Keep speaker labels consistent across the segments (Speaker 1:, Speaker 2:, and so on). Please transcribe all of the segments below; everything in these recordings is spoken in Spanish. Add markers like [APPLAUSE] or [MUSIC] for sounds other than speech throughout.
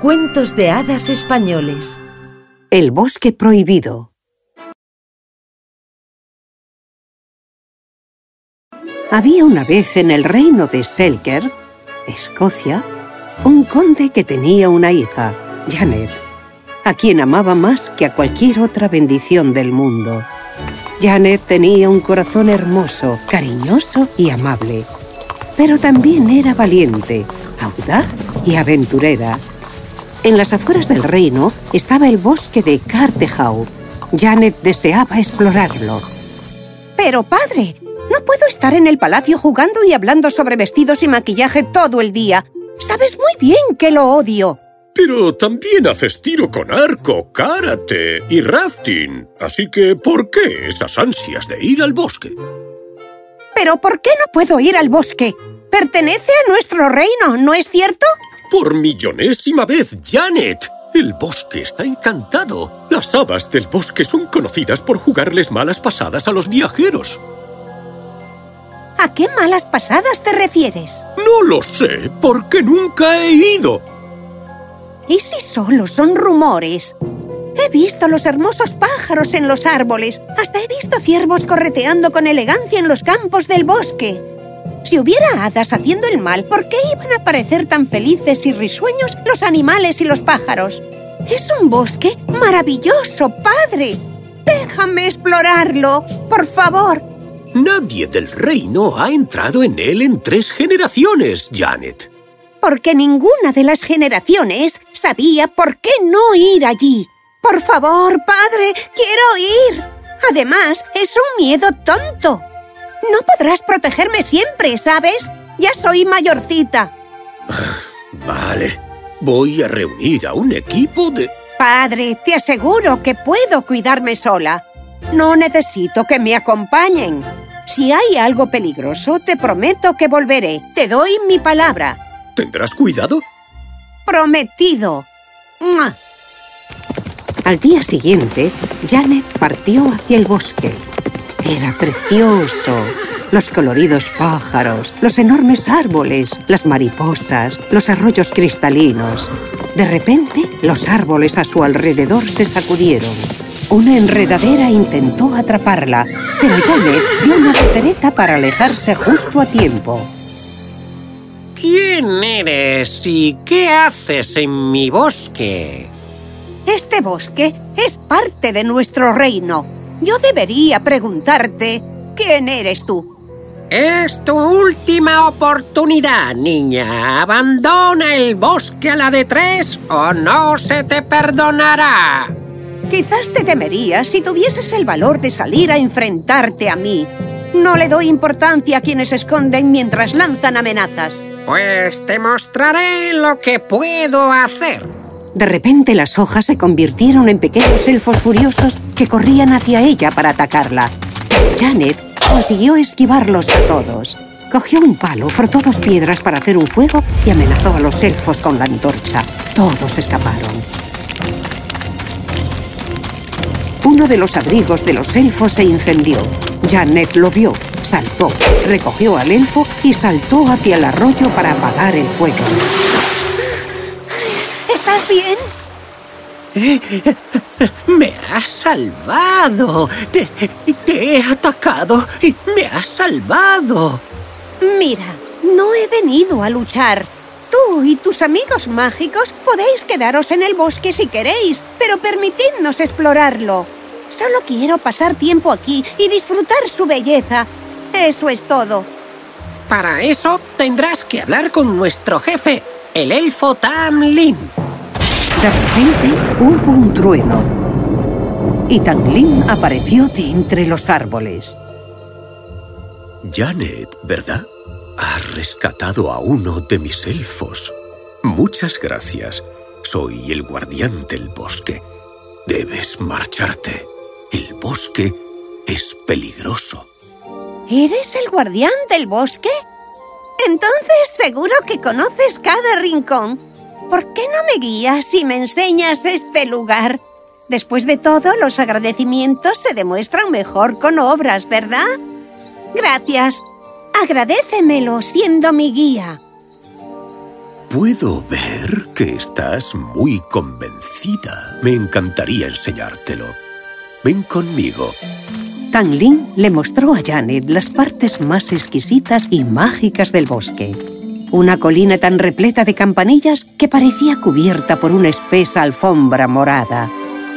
Speaker 1: Cuentos de hadas españoles
Speaker 2: El bosque prohibido Había una vez en el reino de Selker, Escocia, un conde que tenía una hija, Janet, a quien amaba más que a cualquier otra bendición del mundo. Janet tenía un corazón hermoso, cariñoso y amable, pero también era valiente, audaz y aventurera. En las afueras del reino estaba el bosque de Cartehau. Janet deseaba explorarlo.
Speaker 3: Pero, padre, no puedo estar en el palacio jugando y hablando sobre vestidos y maquillaje todo el día. Sabes muy bien que lo odio.
Speaker 4: Pero también haces tiro con arco, karate y rafting. Así que, ¿por qué esas ansias de ir al bosque?
Speaker 3: ¿Pero por qué no puedo ir al bosque? Pertenece a nuestro reino, ¿no es cierto?
Speaker 4: Por millonésima vez, Janet. El bosque está encantado. Las hadas del bosque son conocidas por jugarles malas pasadas a los viajeros.
Speaker 3: ¿A qué malas pasadas te refieres?
Speaker 4: No lo sé, porque nunca he ido.
Speaker 3: ¿Y si solo son rumores? He visto los hermosos pájaros en los árboles. Hasta he visto ciervos correteando con elegancia en los campos del bosque. Si hubiera hadas haciendo el mal, ¿por qué iban a parecer tan felices y risueños los animales y los pájaros? Es un bosque maravilloso, padre. Déjame explorarlo, por favor.
Speaker 4: Nadie del reino ha entrado en él en tres generaciones, Janet.
Speaker 3: Porque ninguna de las generaciones sabía por qué no ir allí. Por favor, padre, quiero ir. Además, es un miedo tonto. No podrás protegerme siempre, ¿sabes? Ya soy mayorcita. [SIGHS]
Speaker 4: Vale, voy a reunir a un equipo de...
Speaker 3: Padre, te aseguro que puedo cuidarme sola. No necesito que me acompañen. Si hay algo peligroso, te prometo que volveré. Te doy mi palabra.
Speaker 4: ¿Tendrás cuidado?
Speaker 3: ¡Prometido! ¡Mua!
Speaker 2: Al día siguiente, Janet partió hacia el bosque. Era precioso. Los coloridos pájaros, los enormes árboles, las mariposas, los arroyos cristalinos. De repente, los árboles a su alrededor se sacudieron. Una enredadera intentó atraparla, pero Janet dio una voltereta para alejarse justo a tiempo.
Speaker 5: ¿Quién eres y qué haces en mi bosque?
Speaker 3: Este bosque es parte de nuestro reino. Yo debería preguntarte, ¿quién eres tú?
Speaker 5: Es tu última oportunidad, niña. Abandona el bosque a la de tres o no se te perdonará.
Speaker 3: Quizás te temerías si tuvieses el valor de salir a enfrentarte a mí. No le doy importancia a quienes se esconden mientras lanzan amenazas.
Speaker 5: Pues te mostraré lo que puedo hacer.
Speaker 2: De repente las hojas se convirtieron en pequeños elfos furiosos que corrían hacia ella para atacarla. Janet consiguió esquivarlos a todos. Cogió un palo, frotó dos piedras para hacer un fuego y amenazó a los elfos con la antorcha. Todos escaparon. Uno de los abrigos de los elfos se incendió. Janet lo vio, saltó, recogió al elfo y saltó hacia el arroyo para apagar el fuego.
Speaker 3: ¿Estás bien?
Speaker 5: ¡Me has salvado! Te, te he atacado y me has salvado.
Speaker 3: Mira, no he venido a luchar. Tú y tus amigos mágicos podéis quedaros en el bosque si queréis, pero permitidnos explorarlo. Solo quiero pasar tiempo aquí y disfrutar su belleza. Eso es todo.
Speaker 5: Para eso tendrás que hablar con nuestro jefe, el elfo Tam Lin.
Speaker 2: De repente hubo un trueno. Y Tanglin apareció de entre los árboles.
Speaker 4: Janet, ¿verdad? Has rescatado a uno de mis elfos. Muchas gracias. Soy el guardián del bosque. Debes marcharte. El bosque es peligroso.
Speaker 3: ¿Eres el guardián del bosque? Entonces seguro que conoces cada rincón. ¿Por qué no me guías y me enseñas este lugar? Después de todo, los agradecimientos se demuestran mejor con obras, ¿verdad? Gracias. Agradécemelo siendo mi guía.
Speaker 4: Puedo ver que estás muy convencida. Me encantaría enseñártelo. Ven conmigo.
Speaker 2: Tang Lin le mostró a Janet las partes más exquisitas y mágicas del bosque. Una colina tan repleta de campanillas que parecía cubierta por una espesa alfombra morada.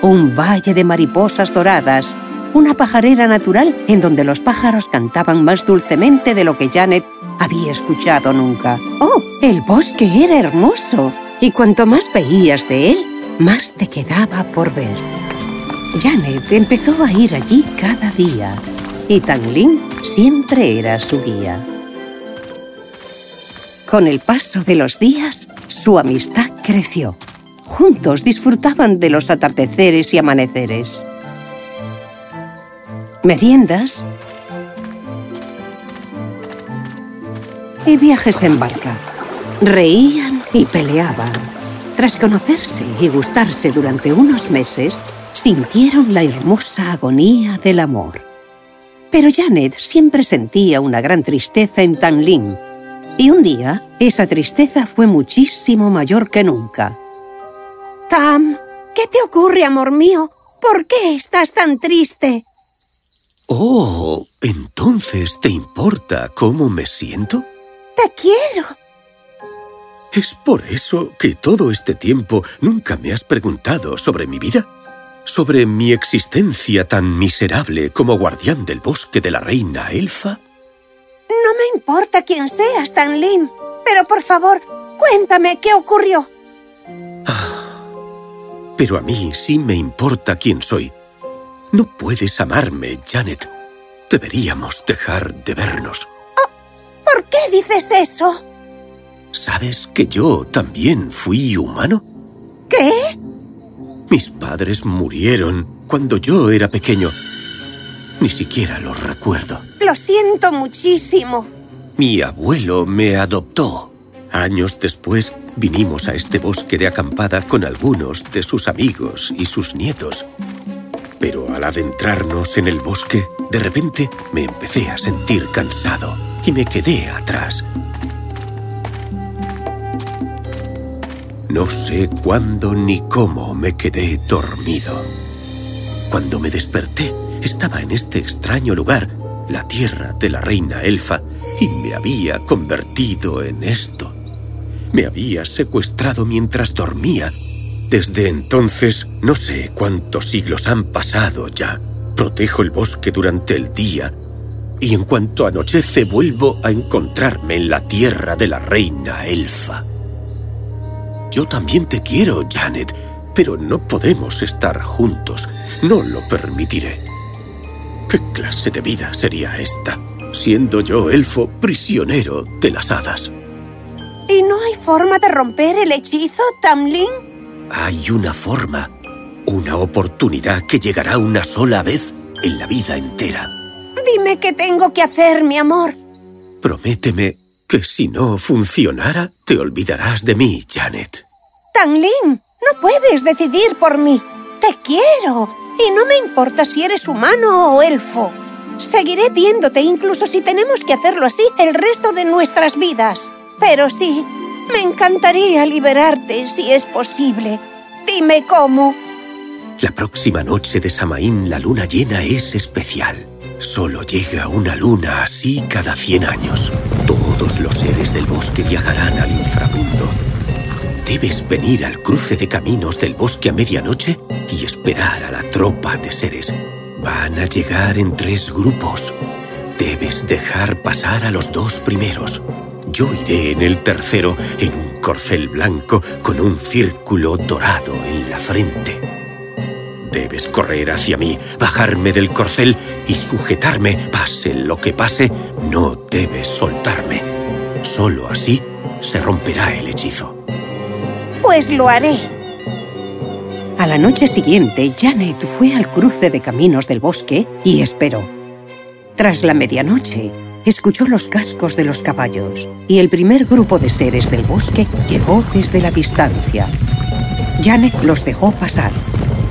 Speaker 2: Un valle de mariposas doradas. Una pajarera natural en donde los pájaros cantaban más dulcemente de lo que Janet había escuchado nunca. ¡Oh! El bosque era hermoso. Y cuanto más veías de él, más te quedaba por ver. Janet empezó a ir allí cada día. Y Tang Lin siempre era su guía. Con el paso de los días, su amistad creció. Juntos disfrutaban de los atardeceres y amaneceres. Meriendas y viajes en barca. Reían y peleaban. Tras conocerse y gustarse durante unos meses, sintieron la hermosa agonía del amor. Pero Janet siempre sentía una gran tristeza en Tan. Y un día, esa tristeza fue muchísimo mayor que nunca.
Speaker 3: Tam, ¿qué te ocurre, amor mío? ¿Por qué estás tan triste?
Speaker 4: Oh, ¿entonces te importa cómo me siento?
Speaker 3: ¡Te quiero!
Speaker 4: ¿Es por eso que todo este tiempo nunca me has preguntado sobre mi vida? ¿Sobre mi existencia tan miserable como guardián del bosque de la reina elfa?
Speaker 3: No me importa quién seas, Tan Lim, pero por favor, cuéntame qué ocurrió.
Speaker 4: Ah, pero a mí sí me importa quién soy. No puedes amarme, Janet. Deberíamos dejar de vernos.
Speaker 3: ¿Por qué dices eso?
Speaker 4: ¿Sabes que yo también fui humano?
Speaker 3: ¿Qué?
Speaker 4: Mis padres murieron cuando yo era pequeño. Ni siquiera los recuerdo.
Speaker 3: Lo siento muchísimo.
Speaker 4: Mi abuelo me adoptó. Años después vinimos a este bosque de acampada con algunos de sus amigos y sus nietos. Pero al adentrarnos en el bosque, de repente me empecé a sentir cansado y me quedé atrás. No sé cuándo ni cómo me quedé dormido. Cuando me desperté, estaba en este extraño lugar, la tierra de la reina elfa, y me había convertido en esto. Me había secuestrado mientras dormía. Desde entonces, no sé cuántos siglos han pasado ya. Protejo el bosque durante el día y en cuanto anochece vuelvo a encontrarme en la tierra de la reina elfa. Yo también te quiero, Janet, pero no podemos estar juntos. No lo permitiré. ¿Qué clase de vida sería esta, siendo yo elfo prisionero de las hadas?
Speaker 3: ¿Y no hay forma de romper el hechizo, Tamlin?
Speaker 4: Hay una forma, una oportunidad que llegará una sola vez en la vida entera.
Speaker 3: Dime qué tengo que hacer, mi amor.
Speaker 4: Prométeme que si no funcionara, te olvidarás de mí, Janet.
Speaker 3: Tanglin, no puedes decidir por mí. Te quiero y no me importa si eres humano o elfo. Seguiré viéndote incluso si tenemos que hacerlo así el resto de nuestras vidas. Pero sí, me encantaría liberarte si es posible. Dime cómo.
Speaker 4: La próxima noche de Samaín la luna llena es especial. Solo llega una luna así cada 100 años. Todos los seres del bosque viajarán al inframundo. Debes venir al cruce de caminos del bosque a medianoche y esperar a la tropa de seres. Van a llegar en tres grupos. Debes dejar pasar a los dos primeros. Yo iré en el tercero en un corcel blanco con un círculo dorado en la frente. Debes correr hacia mí, bajarme del corcel y sujetarme. Pase lo que pase, no debes soltarme. Solo así se romperá el hechizo.
Speaker 3: Pues lo haré.
Speaker 2: A la noche siguiente, Janet fue al cruce de caminos del bosque y esperó. Tras la medianoche, escuchó los cascos de los caballos y el primer grupo de seres del bosque llegó desde la distancia. Janet los dejó pasar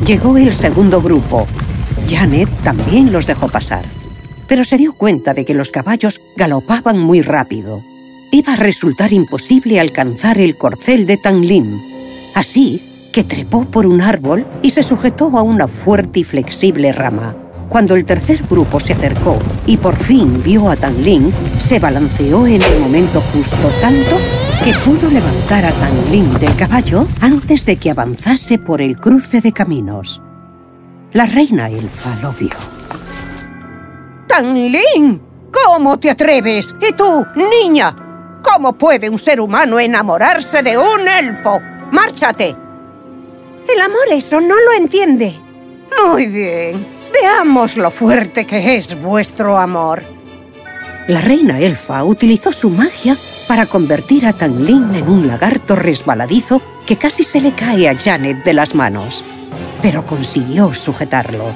Speaker 2: Llegó el segundo grupo. Janet también los dejó pasar, pero se dio cuenta de que los caballos galopaban muy rápido. Iba a resultar imposible alcanzar el corcel de Tanglin. Así que trepó por un árbol y se sujetó a una fuerte y flexible rama. Cuando el tercer grupo se acercó y por fin vio a Tanglin, se balanceó en el momento justo tanto que pudo levantar a Tanglin del caballo antes de que avanzase por el cruce de caminos. La reina elfa lo vio.
Speaker 3: ¡Tanglin! ¿Cómo te atreves? ¿Y tú, niña? ¿Cómo puede un ser humano enamorarse de un elfo? ¡Márchate! El amor eso no lo entiende. Muy bien. Veamos lo fuerte que es vuestro amor.
Speaker 2: La reina elfa utilizó su magia para convertir a Tanglin en un lagarto resbaladizo que casi se le cae a Janet de las manos. Pero consiguió sujetarlo.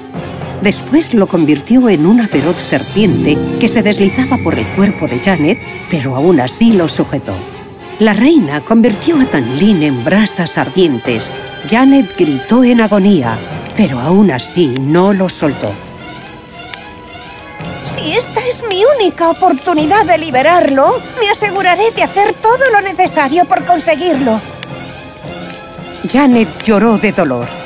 Speaker 2: Después lo convirtió en una feroz serpiente que se deslizaba por el cuerpo de Janet, pero aún así lo sujetó. La reina convirtió a Tanglin en brasas ardientes. Janet gritó en agonía pero aún así no lo soltó.
Speaker 3: Si esta es mi única oportunidad de liberarlo, me aseguraré de hacer todo lo necesario por conseguirlo.
Speaker 2: Janet lloró de dolor.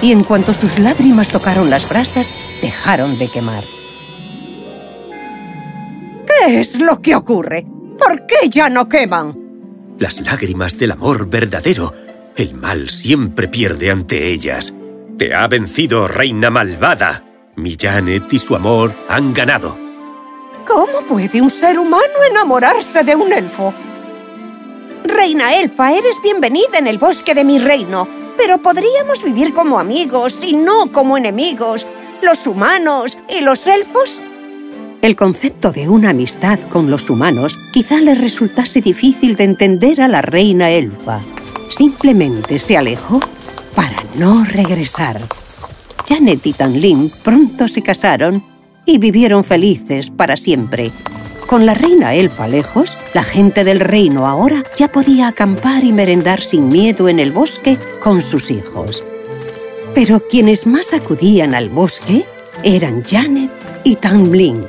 Speaker 2: Y en cuanto sus lágrimas tocaron las brasas, dejaron de quemar.
Speaker 3: ¿Qué es lo que ocurre? ¿Por qué ya no queman?
Speaker 4: Las lágrimas del amor verdadero el mal siempre pierde ante ellas. Te ha vencido, reina malvada. Mi Janet y su amor han ganado.
Speaker 3: ¿Cómo puede un ser humano enamorarse de un elfo? Reina elfa, eres bienvenida en el bosque de mi reino, pero podríamos vivir como amigos y no como enemigos. ¿Los humanos y los elfos?
Speaker 2: El concepto de una amistad con los humanos quizá le resultase difícil de entender a la reina elfa simplemente se alejó para no regresar. Janet y Tanlin pronto se casaron y vivieron felices para siempre. Con la reina elfa lejos, la gente del reino ahora ya podía acampar y merendar sin miedo en el bosque con sus hijos. Pero quienes más acudían al bosque eran Janet y Tanglin.